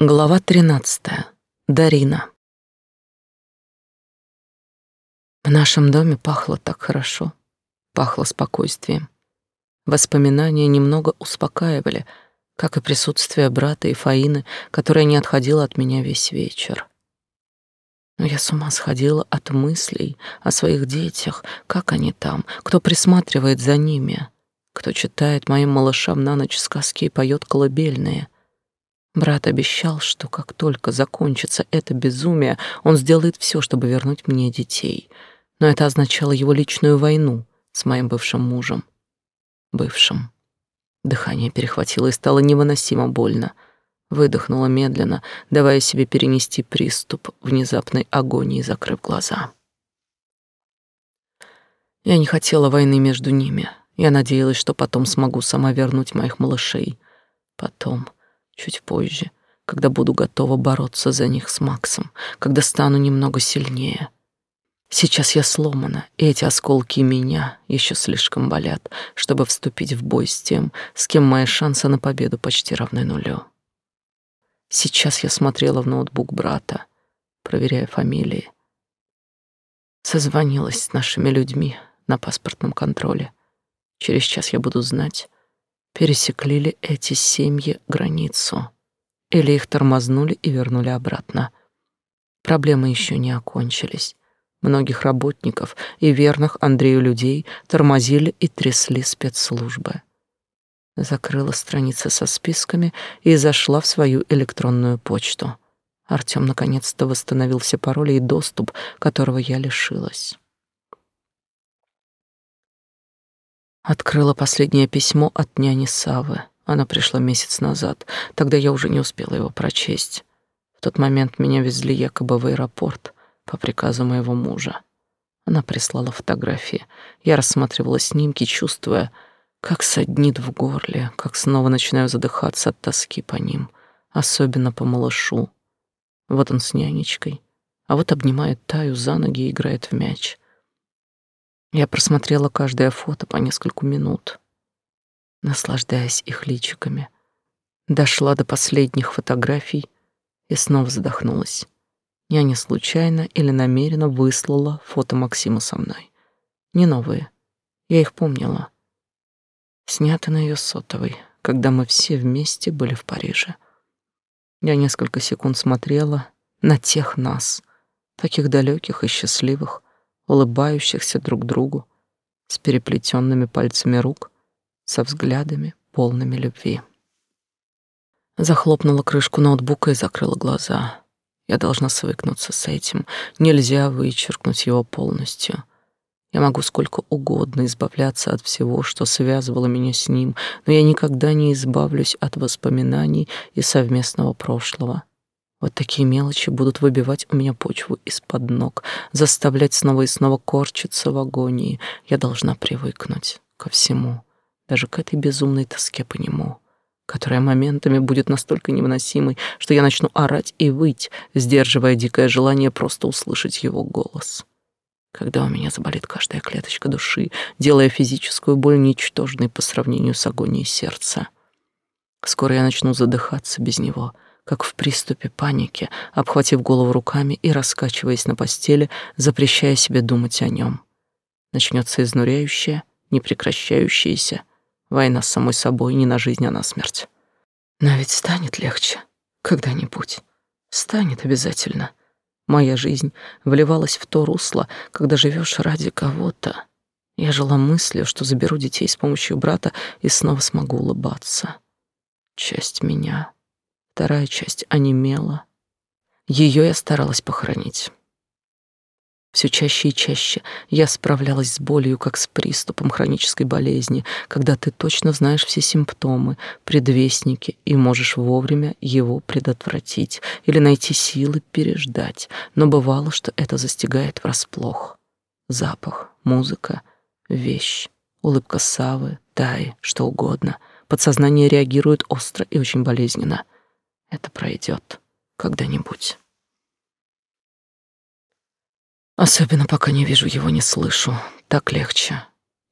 Глава 13. Дарина. В нашем доме пахло так хорошо, пахло спокойствием. Воспоминания немного успокаивали, как и присутствие брата и Фаины, которая не отходила от меня весь вечер. Но я с ума сходила от мыслей о своих детях, как они там, кто присматривает за ними, кто читает моим малышам на ночь сказки и поет колыбельные — Брат обещал, что как только закончится это безумие, он сделает все, чтобы вернуть мне детей. Но это означало его личную войну с моим бывшим мужем. Бывшим. Дыхание перехватило и стало невыносимо больно. Выдохнула медленно, давая себе перенести приступ внезапной агонии, закрыв глаза. Я не хотела войны между ними. Я надеялась, что потом смогу сама вернуть моих малышей. Потом чуть позже, когда буду готова бороться за них с Максом, когда стану немного сильнее. Сейчас я сломана, и эти осколки меня еще слишком болят, чтобы вступить в бой с тем, с кем мои шансы на победу почти равны нулю. Сейчас я смотрела в ноутбук брата, проверяя фамилии. Созвонилась с нашими людьми на паспортном контроле. Через час я буду знать, пересекли ли эти семьи границу, или их тормознули и вернули обратно. Проблемы еще не окончились. Многих работников и верных Андрею людей тормозили и трясли спецслужбы. Закрыла страницы со списками и зашла в свою электронную почту. Артём наконец-то восстановил все пароли и доступ, которого я лишилась. Открыла последнее письмо от няни Савы. Она пришла месяц назад. Тогда я уже не успела его прочесть. В тот момент меня везли якобы в аэропорт по приказу моего мужа. Она прислала фотографии. Я рассматривала снимки, чувствуя, как саднит в горле, как снова начинаю задыхаться от тоски по ним, особенно по малышу. Вот он с нянечкой, а вот обнимает Таю за ноги и играет в мяч. Я просмотрела каждое фото по нескольку минут, наслаждаясь их личиками. Дошла до последних фотографий и снова задохнулась. Я не случайно или намеренно выслала фото Максима со мной. Не новые. Я их помнила. Снято на ее сотовой, когда мы все вместе были в Париже. Я несколько секунд смотрела на тех нас, таких далеких и счастливых, улыбающихся друг другу, с переплетенными пальцами рук, со взглядами, полными любви. Захлопнула крышку ноутбука и закрыла глаза. Я должна свыкнуться с этим. Нельзя вычеркнуть его полностью. Я могу сколько угодно избавляться от всего, что связывало меня с ним, но я никогда не избавлюсь от воспоминаний и совместного прошлого. Вот такие мелочи будут выбивать у меня почву из-под ног, заставлять снова и снова корчиться в агонии. Я должна привыкнуть ко всему, даже к этой безумной тоске по нему, которая моментами будет настолько невыносимой, что я начну орать и выть, сдерживая дикое желание просто услышать его голос. Когда у меня заболит каждая клеточка души, делая физическую боль ничтожной по сравнению с агонией сердца. Скоро я начну задыхаться без него — как в приступе паники, обхватив голову руками и раскачиваясь на постели, запрещая себе думать о нем. Начнется изнуряющая, непрекращающаяся война с самой собой не на жизнь, а на смерть. Но ведь станет легче когда-нибудь. Станет обязательно. Моя жизнь вливалась в то русло, когда живешь ради кого-то. Я жила мыслью, что заберу детей с помощью брата и снова смогу улыбаться. Часть меня Вторая часть онемела. Ее я старалась похоронить. Все чаще и чаще я справлялась с болью, как с приступом хронической болезни, когда ты точно знаешь все симптомы, предвестники и можешь вовремя его предотвратить или найти силы переждать. Но бывало, что это застигает врасплох. Запах, музыка, вещь, улыбка Савы, Таи, что угодно. Подсознание реагирует остро и очень болезненно — это пройдет когда-нибудь. Особенно пока не вижу его, не слышу. Так легче.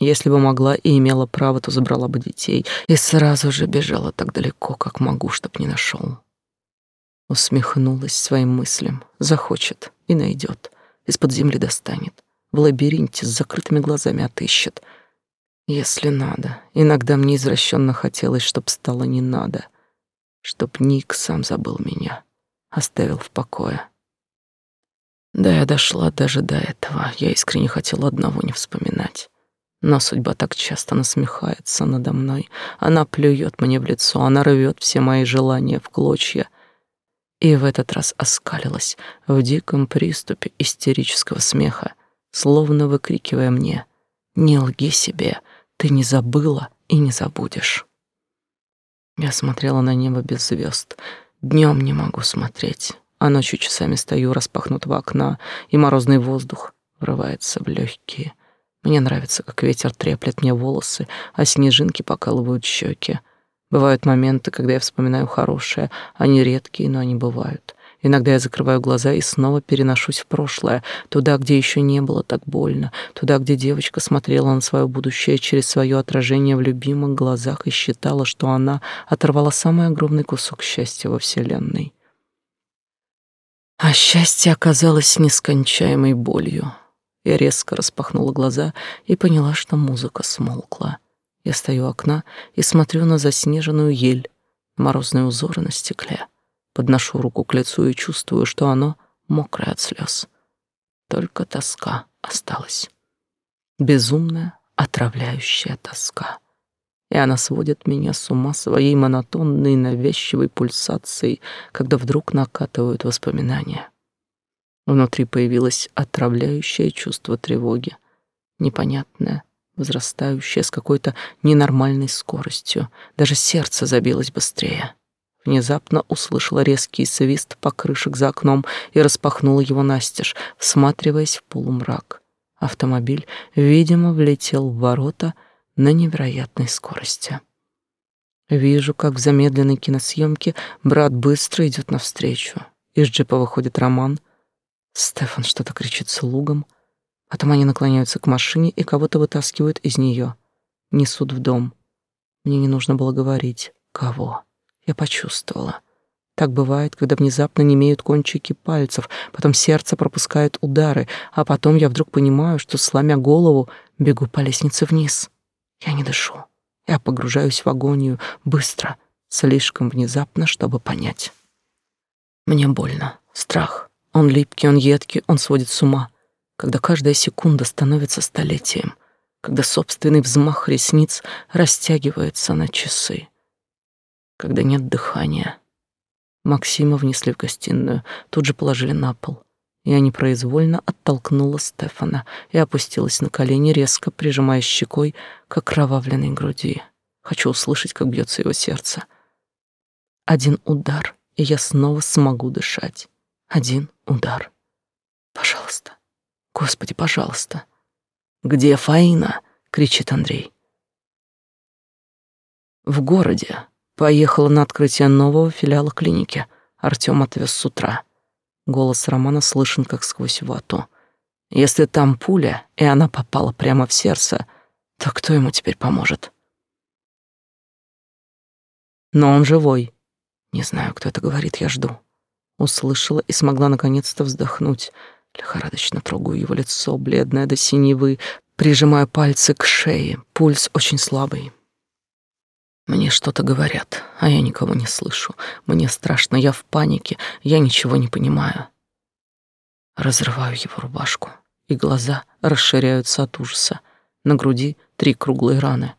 Если бы могла и имела право, то забрала бы детей и сразу же бежала так далеко, как могу, чтоб не нашел. Усмехнулась своим мыслям. Захочет и найдет. Из-под земли достанет. В лабиринте с закрытыми глазами отыщет. Если надо. Иногда мне извращенно хотелось, чтоб стало не надо. Чтоб Ник сам забыл меня. Оставил в покое. Да, я дошла даже до этого. Я искренне хотела одного не вспоминать. Но судьба так часто насмехается надо мной. Она плюет мне в лицо, она рвет все мои желания в клочья. И в этот раз оскалилась в диком приступе истерического смеха, словно выкрикивая мне «Не лги себе, ты не забыла и не забудешь». Я смотрела на небо без звезд. Днем не могу смотреть, а ночью часами стою распахнутого окна, и морозный воздух врывается в легкие. Мне нравится, как ветер треплет мне волосы, а снежинки покалывают щеки. Бывают моменты, когда я вспоминаю хорошее, они редкие, но они бывают. Иногда я закрываю глаза и снова переношусь в прошлое, туда, где еще не было так больно, туда, где девочка смотрела на свое будущее через свое отражение в любимых глазах и считала, что она оторвала самый огромный кусок счастья во Вселенной. А счастье оказалось нескончаемой болью. Я резко распахнула глаза и поняла, что музыка смолкла. Я стою у окна и смотрю на заснеженную ель, морозные узоры на стекле. Подношу руку к лицу и чувствую, что оно мокрое от слез. Только тоска осталась. Безумная, отравляющая тоска. И она сводит меня с ума своей монотонной навязчивой пульсацией, когда вдруг накатывают воспоминания. Внутри появилось отравляющее чувство тревоги, непонятное, возрастающее с какой-то ненормальной скоростью. Даже сердце забилось быстрее. Внезапно услышала резкий свист покрышек за окном и распахнула его настежь, всматриваясь в полумрак. Автомобиль, видимо, влетел в ворота на невероятной скорости. Вижу, как в замедленной киносъемке брат быстро идет навстречу. Из джипа выходит Роман — Стефан что-то кричит слугам. Потом они наклоняются к машине и кого-то вытаскивают из нее. Несут в дом. Мне не нужно было говорить, кого. Я почувствовала. Так бывает, когда внезапно не имеют кончики пальцев, потом сердце пропускает удары, а потом я вдруг понимаю, что, сломя голову, бегу по лестнице вниз. Я не дышу. Я погружаюсь в агонию быстро, слишком внезапно, чтобы понять. Мне больно, страх, он липкий, он едкий, он сводит с ума, когда каждая секунда становится столетием, когда собственный взмах ресниц растягивается на часы, когда нет дыхания. Максима внесли в гостиную, тут же положили на пол. Я непроизвольно оттолкнула Стефана и опустилась на колени, резко прижимая щекой к окровавленной груди. Хочу услышать, как бьется его сердце. Один удар, и я снова смогу дышать. Один удар. Пожалуйста. Господи, пожалуйста. Где Фаина? кричит Андрей. В городе. Поехала на открытие нового филиала клиники. Артём отвез с утра. Голос Романа слышен как сквозь вату. Если там пуля, и она попала прямо в сердце, то кто ему теперь поможет? Но он живой. Не знаю, кто это говорит, я жду. Услышала и смогла наконец-то вздохнуть. Лихорадочно трогаю его лицо, бледное до синевы, прижимаю пальцы к шее. Пульс очень слабый. Мне что-то говорят, а я никого не слышу. Мне страшно, я в панике, я ничего не понимаю. Разрываю его рубашку, и глаза расширяются от ужаса. На груди три круглые раны.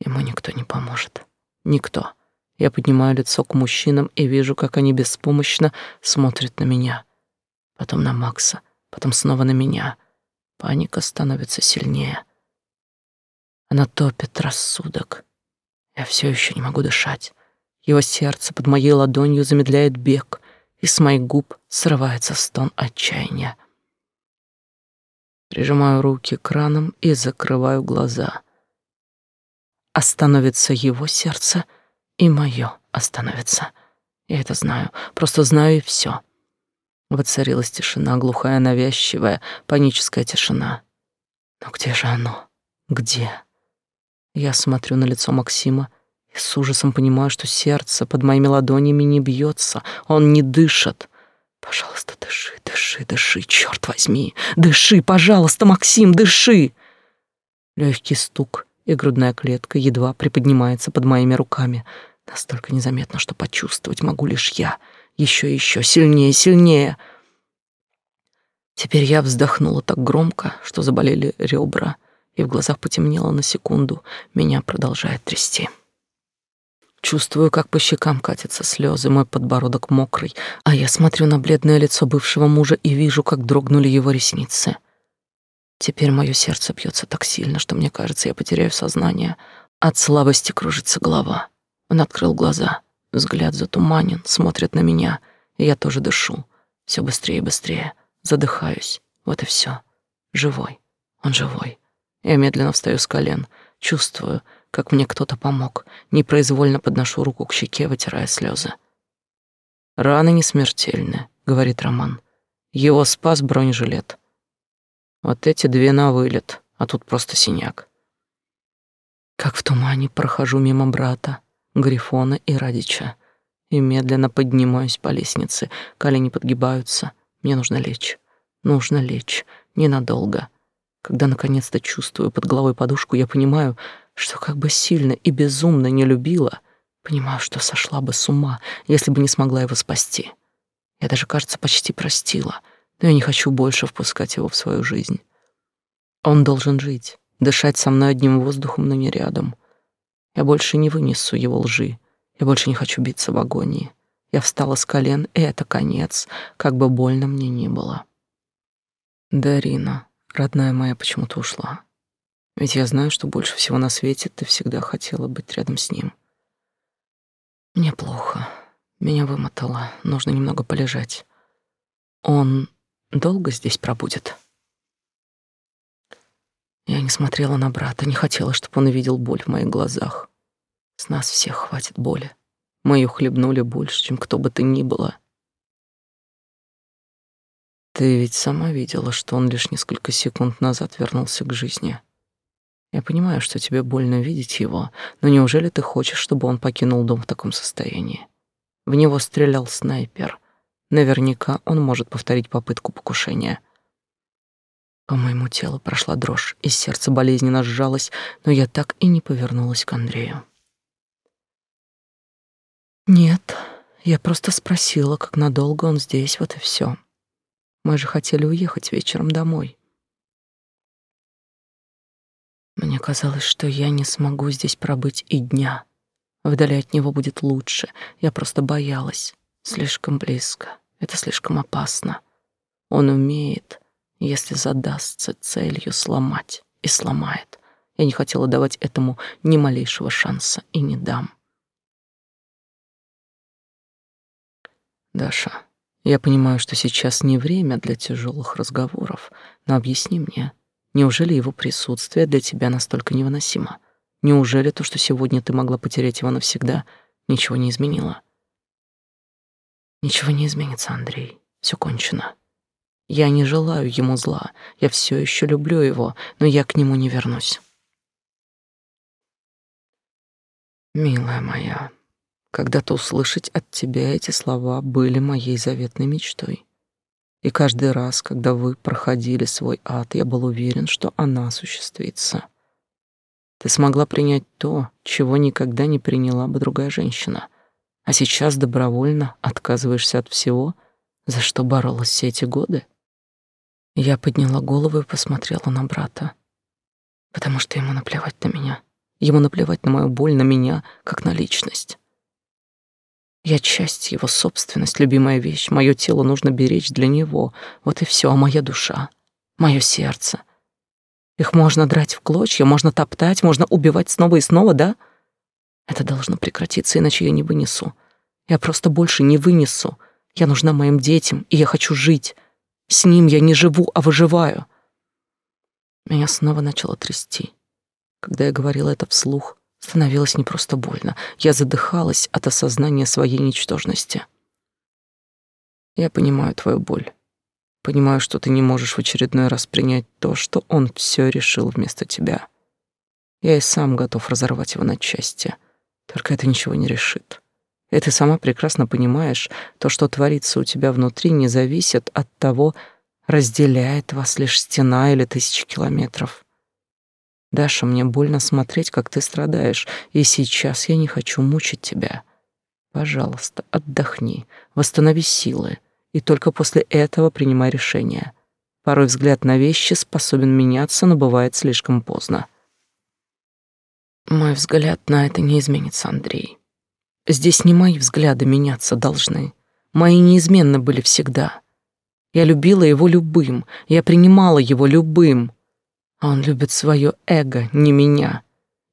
Ему никто не поможет. Никто. Я поднимаю лицо к мужчинам и вижу, как они беспомощно смотрят на меня. Потом на Макса, потом снова на меня. Паника становится сильнее. Она топит рассудок. Я все еще не могу дышать. Его сердце под моей ладонью замедляет бег, и с моих губ срывается стон отчаяния. Прижимаю руки к ранам и закрываю глаза. Остановится его сердце — и мое остановится. Я это знаю, просто знаю и все. Воцарилась тишина, глухая, навязчивая, паническая тишина. Но где же оно? Где? Я смотрю на лицо Максима И с ужасом понимаю, что сердце под моими ладонями не бьется, он не дышит. Пожалуйста, дыши, дыши, дыши, черт возьми. Дыши, пожалуйста, Максим, дыши. Легкий стук, и грудная клетка едва приподнимается под моими руками. Настолько незаметно, что почувствовать могу лишь я. Еще и еще, сильнее, сильнее. Теперь я вздохнула так громко, что заболели ребра, и в глазах потемнело на секунду. Меня продолжает трясти. Чувствую, как по щекам катятся слезы, мой подбородок мокрый, а я смотрю на бледное лицо бывшего мужа и вижу, как дрогнули его ресницы. Теперь мое сердце бьется так сильно, что мне кажется, я потеряю сознание. От слабости кружится голова. Он открыл глаза, взгляд затуманен, смотрит на меня, я тоже дышу. Все быстрее и быстрее, задыхаюсь. Вот и все. Живой. Он живой. Я медленно встаю с колен, чувствую, как мне кто-то помог. Непроизвольно подношу руку к щеке, вытирая слезы. «Раны не смертельны», — говорит Роман. «Его спас бронежилет. Вот эти две на вылет, а тут просто синяк». Как в тумане прохожу мимо брата, Грифона и Радича и медленно поднимаюсь по лестнице. Колени подгибаются. Мне нужно лечь. Нужно лечь. Ненадолго. Когда наконец-то чувствую под головой подушку, я понимаю, что как бы сильно и безумно не любила, понимаю, что сошла бы с ума, если бы не смогла его спасти. Я даже, кажется, почти простила, но я не хочу больше впускать его в свою жизнь. Он должен жить, дышать со мной одним воздухом, но не рядом. Я больше не вынесу его лжи. Я больше не хочу биться в агонии. Я встала с колен, и это конец, как бы больно мне ни было. Дарина, родная моя, почему-то ушла. Ведь я знаю, что больше всего на свете ты всегда хотела быть рядом с ним. Мне плохо. Меня вымотало. Нужно немного полежать. Он долго здесь пробудет? Я не смотрела на брата, не хотела, чтобы он увидел боль в моих глазах. С нас всех хватит боли. Мы ее хлебнули больше, чем кто бы то ни было. Ты ведь сама видела, что он лишь несколько секунд назад вернулся к жизни. Я понимаю, что тебе больно видеть его, но неужели ты хочешь, чтобы он покинул дом в таком состоянии? В него стрелял снайпер. Наверняка он может повторить попытку покушения. По моему телу прошла дрожь, и сердце болезненно сжалось, но я так и не повернулась к Андрею. Нет, я просто спросила, как надолго он здесь, вот и все. Мы же хотели уехать вечером домой. Мне казалось, что я не смогу здесь пробыть и дня. Вдали от него будет лучше. Я просто боялась. Слишком близко. Это слишком опасно. Он умеет, если задастся целью сломать, и сломает. Я не хотела давать этому ни малейшего шанса и не дам. Даша, я понимаю, что сейчас не время для тяжелых разговоров, но объясни мне, Неужели его присутствие для тебя настолько невыносимо? Неужели то, что сегодня ты могла потерять его навсегда, ничего не изменило? Ничего не изменится, Андрей. Все кончено. Я не желаю ему зла. Я все еще люблю его, но я к нему не вернусь. Милая моя, когда-то услышать от тебя эти слова были моей заветной мечтой. И каждый раз, когда вы проходили свой ад, я был уверен, что она осуществится. Ты смогла принять то, чего никогда не приняла бы другая женщина. А сейчас добровольно отказываешься от всего, за что боролась все эти годы? Я подняла голову и посмотрела на брата. Потому что ему наплевать на меня. Ему наплевать на мою боль, на меня, как на личность. Я часть его, собственность, любимая вещь. Мое тело нужно беречь для него. Вот и все. А моя душа, мое сердце. Их можно драть в клочья, можно топтать, можно убивать снова и снова, да? Это должно прекратиться, иначе я не вынесу. Я просто больше не вынесу. Я нужна моим детям, и я хочу жить. С ним я не живу, а выживаю. Меня снова начало трясти. Когда я говорила это вслух, Становилось не просто больно. Я задыхалась от осознания своей ничтожности. Я понимаю твою боль. Понимаю, что ты не можешь в очередной раз принять то, что он все решил вместо тебя. Я и сам готов разорвать его на части. Только это ничего не решит. И ты сама прекрасно понимаешь, то, что творится у тебя внутри, не зависит от того, разделяет вас лишь стена или тысячи километров. Даша, мне больно смотреть, как ты страдаешь, и сейчас я не хочу мучить тебя. Пожалуйста, отдохни, восстанови силы, и только после этого принимай решение. Порой взгляд на вещи способен меняться, но бывает слишком поздно. Мой взгляд на это не изменится, Андрей. Здесь не мои взгляды меняться должны. Мои неизменно были всегда. Я любила его любым, я принимала его любым. Он любит свое эго, не меня.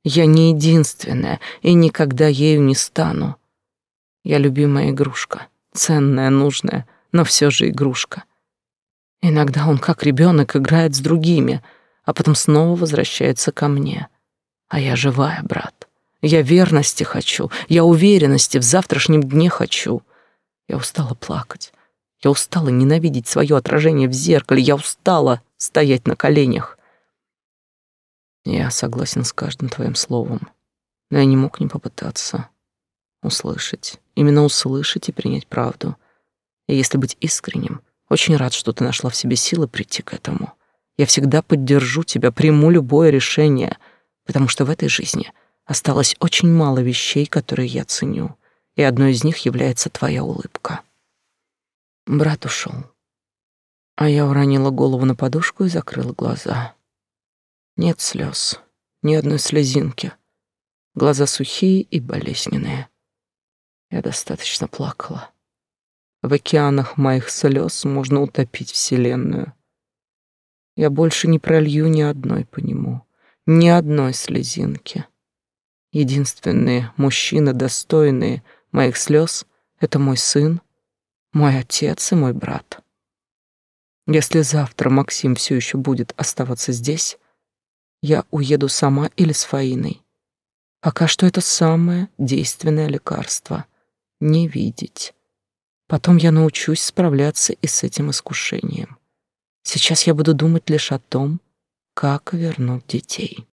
Я не единственная и никогда ею не стану. Я любимая игрушка, ценная, нужная, но все же игрушка. Иногда он как ребенок играет с другими, а потом снова возвращается ко мне. А я живая, брат. Я верности хочу, я уверенности в завтрашнем дне хочу. Я устала плакать. Я устала ненавидеть свое отражение в зеркале. Я устала стоять на коленях. Я согласен с каждым твоим словом, но я не мог не попытаться услышать, именно услышать и принять правду. И если быть искренним, очень рад, что ты нашла в себе силы прийти к этому. Я всегда поддержу тебя, приму любое решение, потому что в этой жизни осталось очень мало вещей, которые я ценю, и одной из них является твоя улыбка. Брат ушел, а я уронила голову на подушку и закрыла глаза. Нет слез, ни одной слезинки. Глаза сухие и болезненные. Я достаточно плакала. В океанах моих слез можно утопить Вселенную. Я больше не пролью ни одной по нему, ни одной слезинки. Единственные мужчины, достойные моих слез, это мой сын, мой отец и мой брат. Если завтра Максим все еще будет оставаться здесь, я уеду сама или с Фаиной. Пока что это самое действенное лекарство — не видеть. Потом я научусь справляться и с этим искушением. Сейчас я буду думать лишь о том, как вернуть детей.